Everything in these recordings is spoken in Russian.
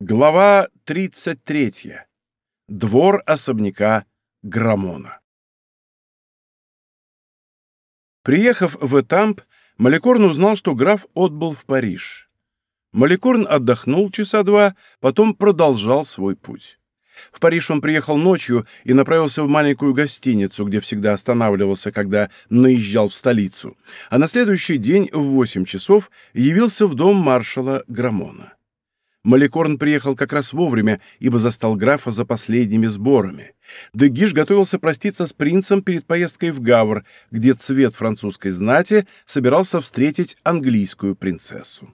Глава 33. Двор особняка Грамона. Приехав в Этамп, Маликорн узнал, что граф отбыл в Париж. Маликорн отдохнул часа два, потом продолжал свой путь. В Париж он приехал ночью и направился в маленькую гостиницу, где всегда останавливался, когда наезжал в столицу, а на следующий день в восемь часов явился в дом маршала Грамона. Маликорн приехал как раз вовремя, ибо застал графа за последними сборами. Дегиш готовился проститься с принцем перед поездкой в Гавр, где цвет французской знати собирался встретить английскую принцессу.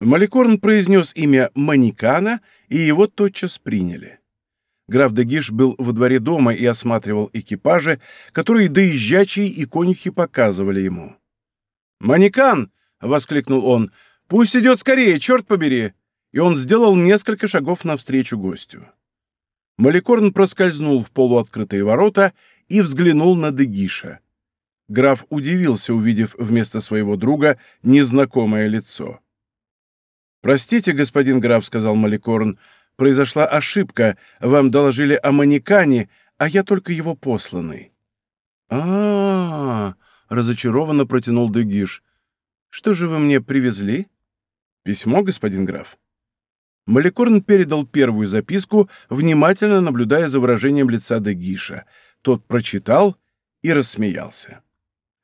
Маликорн произнес имя Маникана, и его тотчас приняли. Граф Дегиш был во дворе дома и осматривал экипажи, которые доезжачие и конюхи показывали ему. «Маникан!» — воскликнул он. «Пусть идет скорее, черт побери!» И он сделал несколько шагов навстречу гостю. Маликорн проскользнул в полуоткрытые ворота и взглянул на Дегиша. Граф удивился, увидев вместо своего друга незнакомое лицо. «Простите, господин граф», — сказал Маликорн, — «произошла ошибка. Вам доложили о манекане, а я только его посланный». «А-а-а!» — разочарованно протянул Дегиш. «Что же вы мне привезли?» «Письмо, господин граф». Маликорн передал первую записку, внимательно наблюдая за выражением лица Дегиша. Тот прочитал и рассмеялся.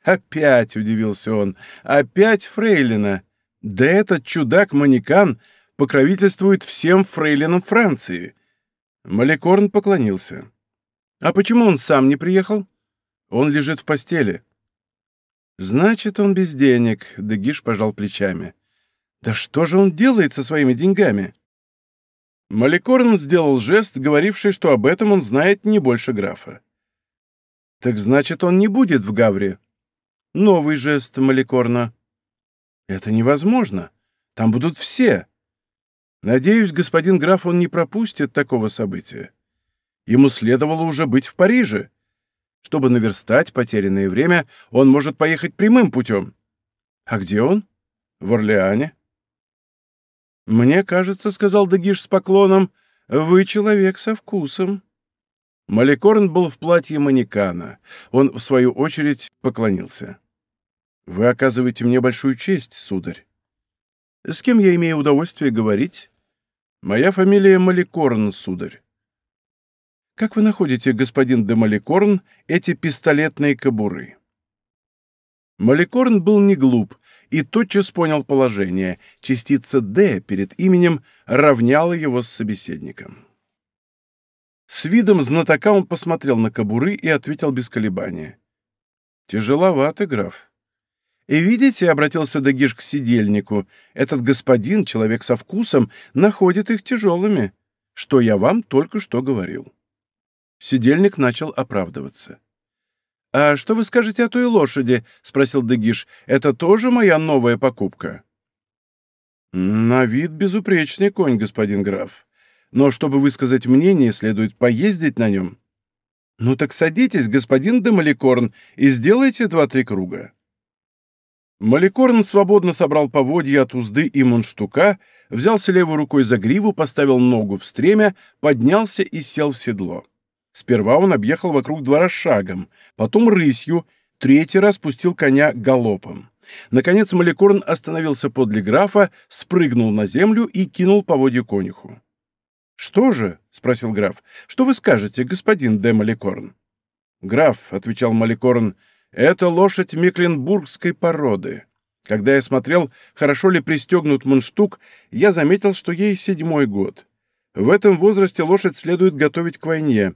«Опять!» — удивился он. «Опять Фрейлина! Да этот чудак-манекан покровительствует всем фрейлинам Франции!» Маликорн поклонился. «А почему он сам не приехал?» «Он лежит в постели». «Значит, он без денег», — Дегиш пожал плечами. «Да что же он делает со своими деньгами?» Маликорн сделал жест, говоривший, что об этом он знает не больше графа. «Так значит, он не будет в Гавре?» Новый жест Маликорна. «Это невозможно. Там будут все. Надеюсь, господин граф, он не пропустит такого события. Ему следовало уже быть в Париже. Чтобы наверстать потерянное время, он может поехать прямым путем. А где он? В Орлеане. «Мне кажется, — сказал Дагиш с поклоном, — вы человек со вкусом». Маликорн был в платье манекана. Он, в свою очередь, поклонился. «Вы оказываете мне большую честь, сударь. С кем я имею удовольствие говорить? Моя фамилия Маликорн, сударь. Как вы находите, господин де Маликорн, эти пистолетные кобуры?» Маликорн был не глуп и тотчас понял положение. Частица «Д» перед именем равняла его с собеседником. С видом знатока он посмотрел на кобуры и ответил без колебания. «Тяжеловато, граф». «И видите», — обратился Дагиш к сидельнику, — «этот господин, человек со вкусом, находит их тяжелыми, что я вам только что говорил». Сидельник начал оправдываться. «А что вы скажете о той лошади?» — спросил Дегиш. «Это тоже моя новая покупка?» «На вид безупречный конь, господин граф. Но чтобы высказать мнение, следует поездить на нем». «Ну так садитесь, господин де Маликорн, и сделайте два-три круга». Маликорн свободно собрал поводья от узды и мунштука, взялся левой рукой за гриву, поставил ногу в стремя, поднялся и сел в седло. Сперва он объехал вокруг двора шагом, потом рысью, третий раз пустил коня галопом. Наконец Маликорн остановился подле графа, спрыгнул на землю и кинул поводья конюху. «Что же?» — спросил граф. «Что вы скажете, господин де Маликорн?» «Граф», — отвечал Маликорн, — «это лошадь мекленбургской породы. Когда я смотрел, хорошо ли пристегнут мундштук, я заметил, что ей седьмой год. В этом возрасте лошадь следует готовить к войне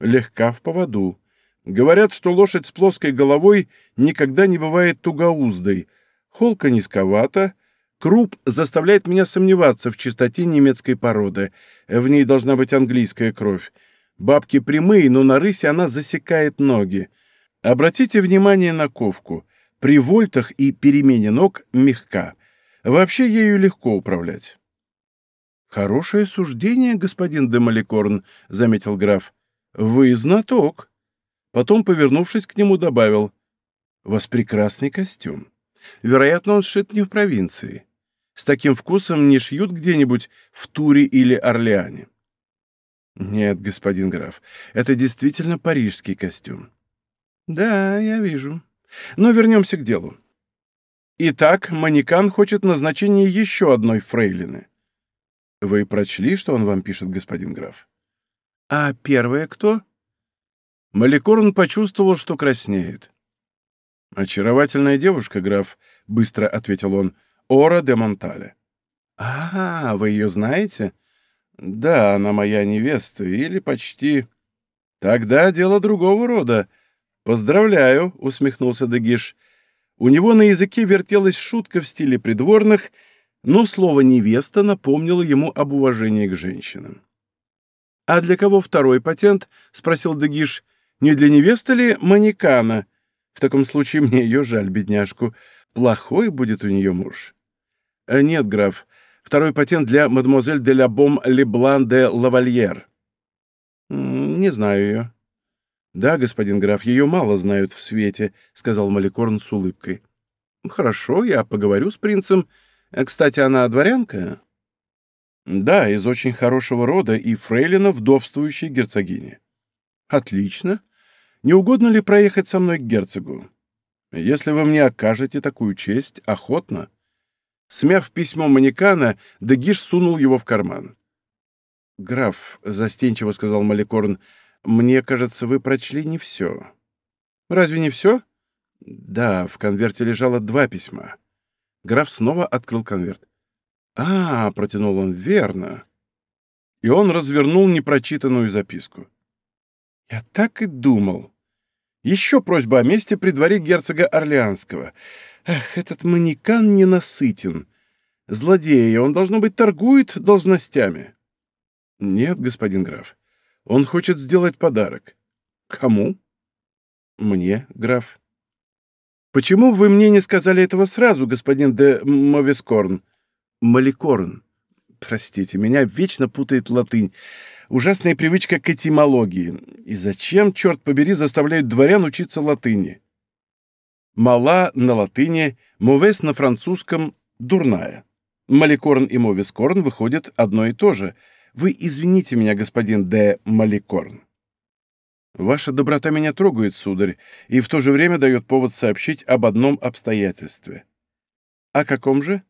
легка в поводу. Говорят, что лошадь с плоской головой никогда не бывает тугоуздой. Холка низковата. Круп заставляет меня сомневаться в чистоте немецкой породы. В ней должна быть английская кровь. Бабки прямые, но на рысе она засекает ноги. Обратите внимание на ковку. При вольтах и перемене ног мягка. Вообще ею легко управлять. «Хорошее суждение, господин де Маликорн», — заметил граф. «Вы знаток!» Потом, повернувшись к нему, добавил. «У вас прекрасный костюм. Вероятно, он сшит не в провинции. С таким вкусом не шьют где-нибудь в Туре или Орлеане. Нет, господин граф, это действительно парижский костюм. Да, я вижу. Но вернемся к делу. Итак, Манекан хочет назначения еще одной фрейлины. Вы прочли, что он вам пишет, господин граф? А первая кто? Маликорн почувствовал, что краснеет. «Очаровательная девушка, граф», — быстро ответил он, — «Ора де Монтале». «А, вы ее знаете?» «Да, она моя невеста, или почти...» «Тогда дело другого рода. Поздравляю», — усмехнулся Дегиш. У него на языке вертелась шутка в стиле придворных, но слово «невеста» напомнило ему об уважении к женщинам. «А для кого второй патент?» — спросил Дегиш. «Не для невесты ли манекана? В таком случае мне ее жаль, бедняжку. Плохой будет у нее муж». «Э, «Нет, граф, Второй патент для мадемуазель де ла Бом Леблан де Лавальер. Не знаю ее. Да, господин граф, ее мало знают в свете, сказал Маликорн с улыбкой. Хорошо, я поговорю с принцем. Э, кстати, она дворянка? Да, из очень хорошего рода и фрейлина вдовствующей герцогини. Отлично. Не угодно ли проехать со мной к герцогу? Если вы мне окажете такую честь, охотно. Смяв письмо манекана, Дегиш сунул его в карман. «Граф», — застенчиво сказал Маликорн, — «мне кажется, вы прочли не все». «Разве не все?» «Да, в конверте лежало два письма». Граф снова открыл конверт. «А, — протянул он, — верно». И он развернул непрочитанную записку. «Я так и думал. Еще просьба о месте при дворе герцога Орлеанского. Эх, этот манекан ненасытен. Злодей, он, должно быть, торгует должностями. Нет, господин граф. Он хочет сделать подарок. Кому? Мне, граф. Почему вы мне не сказали этого сразу, господин де Мовескорн? Маликорн. Простите, меня вечно путает латынь. Ужасная привычка к этимологии. И зачем, черт побери, заставляют дворян учиться латыни? Мала на латыни, мовес на французском «дурная». Маликорн и мовескорн выходят одно и то же. Вы извините меня, господин де Маликорн. Ваша доброта меня трогает, сударь, и в то же время дает повод сообщить об одном обстоятельстве. О каком же?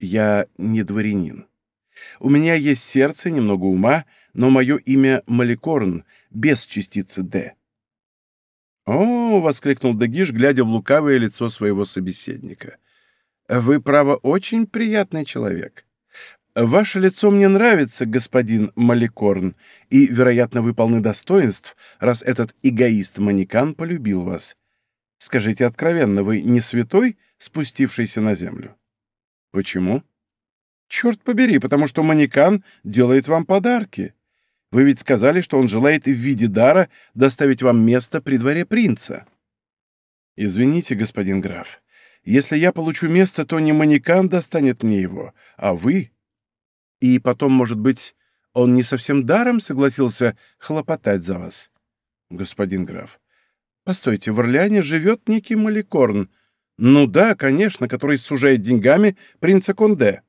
Я не дворянин. У меня есть сердце, немного ума, но мое имя Маликорн, без частицы «д». «О!» — воскликнул Дагиш, глядя в лукавое лицо своего собеседника. «Вы, право, очень приятный человек. Ваше лицо мне нравится, господин Маликорн, и, вероятно, вы полны достоинств, раз этот эгоист-манекан полюбил вас. Скажите откровенно, вы не святой, спустившийся на землю?» «Почему?» «Черт побери, потому что манекан делает вам подарки. Вы ведь сказали, что он желает в виде дара доставить вам место при дворе принца. Извините, господин граф, если я получу место, то не манекан достанет мне его, а вы. И потом, может быть, он не совсем даром согласился хлопотать за вас. Господин граф, постойте, в Орлеане живет некий Маликорн. Ну да, конечно, который сужает деньгами принца Конде.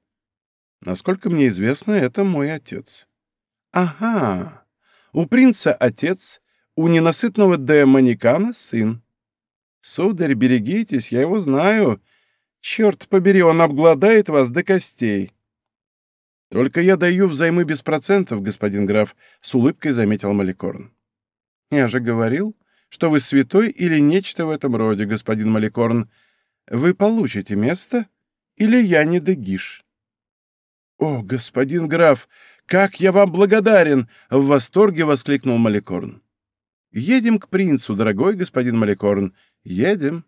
Насколько мне известно, это мой отец. Ага, у принца отец, у ненасытного демоникана сын. Сударь, берегитесь, я его знаю. Черт побери, он обгладает вас до костей. Только я даю взаймы без процентов, господин граф, с улыбкой заметил Маликорн. Я же говорил, что вы святой или нечто в этом роде, господин Маликорн. Вы получите место, или я не дегиш. «О, господин граф, как я вам благодарен!» — в восторге воскликнул Маликорн. «Едем к принцу, дорогой господин Маликорн, едем».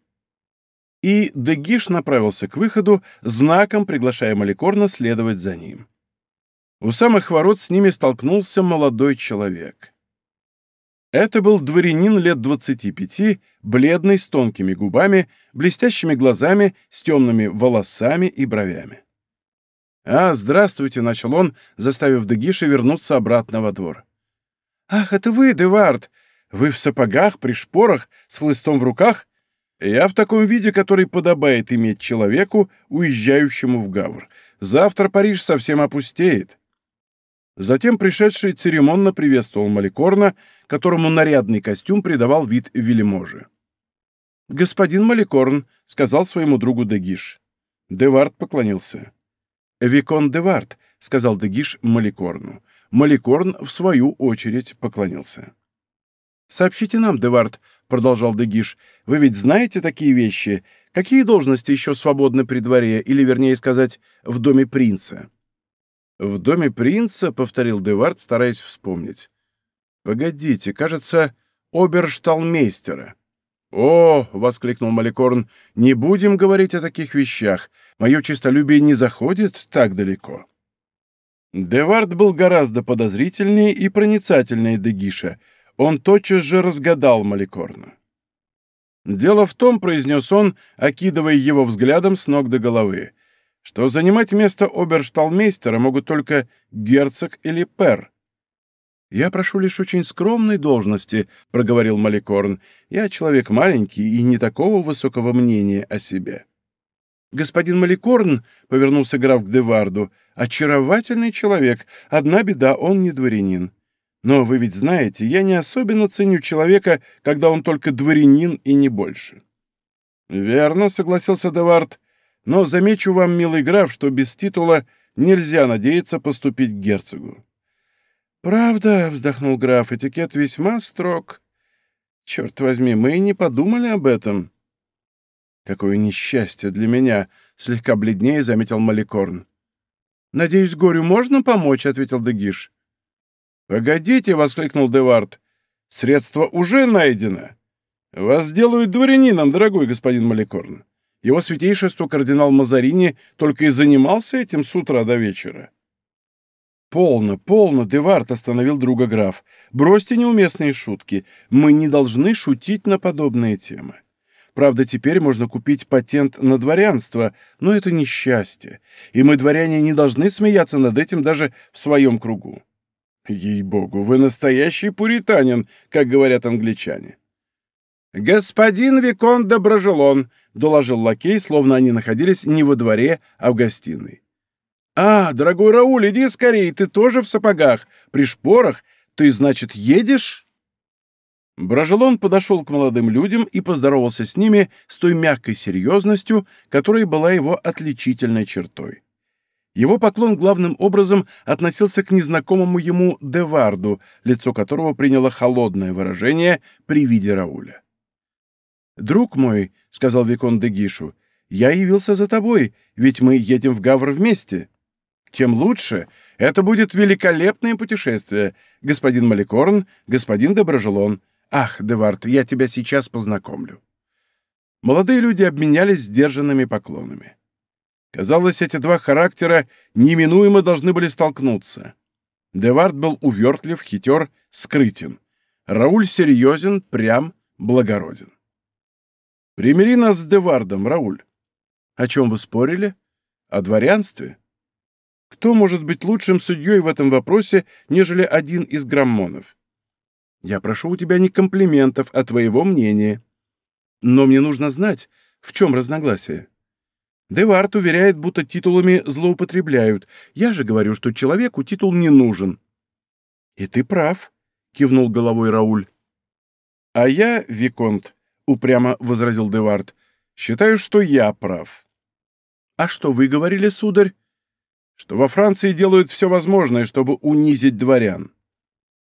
И Дегиш направился к выходу, знаком приглашая Маликорна следовать за ним. У самых ворот с ними столкнулся молодой человек. Это был дворянин лет двадцати пяти, бледный, с тонкими губами, блестящими глазами, с темными волосами и бровями. «А, здравствуйте», — начал он, заставив Дегиша вернуться обратно во двор. «Ах, это вы, Девард! Вы в сапогах, при шпорах, с хлыстом в руках? Я в таком виде, который подобает иметь человеку, уезжающему в Гавр. Завтра Париж совсем опустеет. Затем пришедший церемонно приветствовал Маликорна, которому нарядный костюм придавал вид вельможи. «Господин Маликорн», — сказал своему другу Дегиш. Девард поклонился. «Викон Девард», — сказал Дегиш Маликорну. Маликорн, в свою очередь, поклонился. «Сообщите нам, Девард», — продолжал Дегиш, — «вы ведь знаете такие вещи? Какие должности еще свободны при дворе, или, вернее сказать, в доме принца?» «В доме принца», — повторил Девард, стараясь вспомнить. «Погодите, кажется, обершталмейстера». «О!» — воскликнул Маликорн. «Не будем говорить о таких вещах. Мое честолюбие не заходит так далеко». Девард был гораздо подозрительнее и проницательнее Дегиша. Он тотчас же разгадал Маликорна. «Дело в том», — произнес он, окидывая его взглядом с ног до головы, что занимать место обершталмейстера могут только герцог или пер. «Я прошу лишь очень скромной должности», — проговорил Маликорн. «Я человек маленький и не такого высокого мнения о себе». «Господин Маликорн», — повернулся граф к Деварду, — «очаровательный человек. Одна беда, он не дворянин. Но вы ведь знаете, я не особенно ценю человека, когда он только дворянин и не больше». «Верно», — согласился Девард, — «но замечу вам, милый граф, что без титула нельзя надеяться поступить к герцогу». «Правда», — вздохнул граф, — «этикет весьма строг. Черт возьми, мы и не подумали об этом». «Какое несчастье для меня!» — слегка бледнее заметил Маликорн. «Надеюсь, горю можно помочь?» — ответил Дегиш. «Погодите!» — воскликнул Девард. «Средство уже найдено. Вас сделают дворянином, дорогой господин Маликорн. Его святейшество кардинал Мазарини только и занимался этим с утра до вечера». «Полно, полно!» — Девард остановил друга граф. «Бросьте неуместные шутки. Мы не должны шутить на подобные темы. Правда, теперь можно купить патент на дворянство, но это несчастье, и мы, дворяне, не должны смеяться над этим даже в своем кругу». «Ей-богу, вы настоящий пуританин, как говорят англичане». «Господин Викон Доброжелон», — доложил лакей, словно они находились не во дворе, а в гостиной. «А, дорогой Рауль, иди скорее, ты тоже в сапогах, при шпорах. Ты, значит, едешь?» Брожелон подошел к молодым людям и поздоровался с ними с той мягкой серьезностью, которая была его отличительной чертой. Его поклон главным образом относился к незнакомому ему Деварду, лицо которого приняло холодное выражение при виде Рауля. «Друг мой», — сказал Викон де Гишу, — «я явился за тобой, ведь мы едем в Гавр вместе» тем лучше. Это будет великолепное путешествие. Господин Маликорн, господин Доброжелон. Ах, Девард, я тебя сейчас познакомлю». Молодые люди обменялись сдержанными поклонами. Казалось, эти два характера неминуемо должны были столкнуться. Девард был увертлив, хитер, скрытен. Рауль серьезен, прям, благороден. «Примири нас с Девардом, Рауль. О чем вы спорили? О дворянстве?» Кто может быть лучшим судьей в этом вопросе, нежели один из граммонов? Я прошу у тебя не комплиментов, а твоего мнения. Но мне нужно знать, в чем разногласие. Девард уверяет, будто титулами злоупотребляют. Я же говорю, что человеку титул не нужен. И ты прав, кивнул головой Рауль. А я, Виконт, упрямо возразил Девард, считаю, что я прав. А что вы говорили, сударь? что во Франции делают все возможное, чтобы унизить дворян.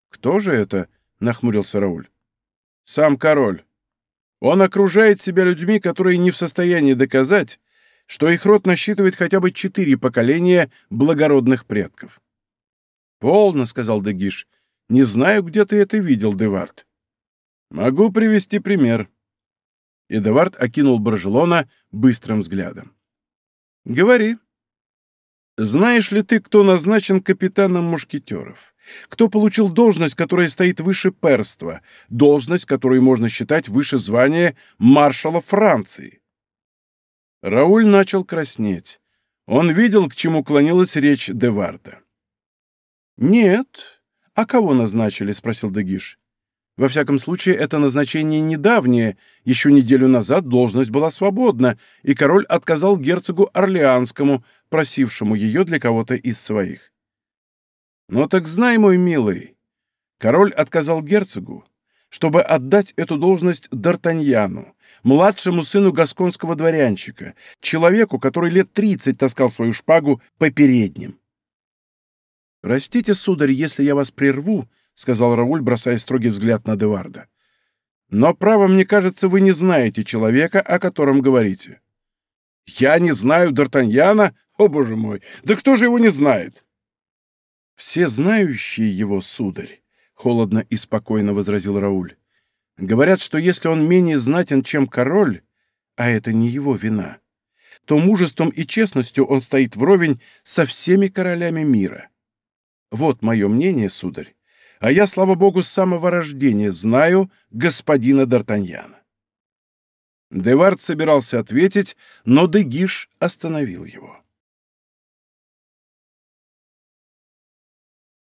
«Кто же это?» — нахмурился Рауль. «Сам король. Он окружает себя людьми, которые не в состоянии доказать, что их род насчитывает хотя бы четыре поколения благородных предков». «Полно», — сказал Дегиш. «Не знаю, где ты это видел, Девард». «Могу привести пример». И Девард окинул Баржелона быстрым взглядом. «Говори», знаешь ли ты, кто назначен капитаном мушкетеров? Кто получил должность, которая стоит выше перства, должность, которую можно считать выше звания маршала Франции? Рауль начал краснеть. Он видел, к чему клонилась речь Деварда. «Нет. А кого назначили?» — спросил Дегиш. Во всяком случае, это назначение недавнее, еще неделю назад должность была свободна, и король отказал герцогу Орлеанскому, просившему ее для кого-то из своих. Но так знай, мой милый, король отказал герцогу, чтобы отдать эту должность Д'Артаньяну, младшему сыну гасконского дворянчика, человеку, который лет тридцать таскал свою шпагу по передним. «Простите, сударь, если я вас прерву», — сказал Рауль, бросая строгий взгляд на Деварда. «Но, право, мне кажется, вы не знаете человека, о котором говорите». «Я не знаю Д'Артаньяна? О, боже мой! Да кто же его не знает?» «Все знающие его, сударь», — холодно и спокойно возразил Рауль, — «говорят, что если он менее знатен, чем король, а это не его вина, то мужеством и честностью он стоит вровень со всеми королями мира. Вот мое мнение, сударь, а я, слава богу, с самого рождения знаю господина Д'Артаньяна. Девард собирался ответить, но Дегиш остановил его.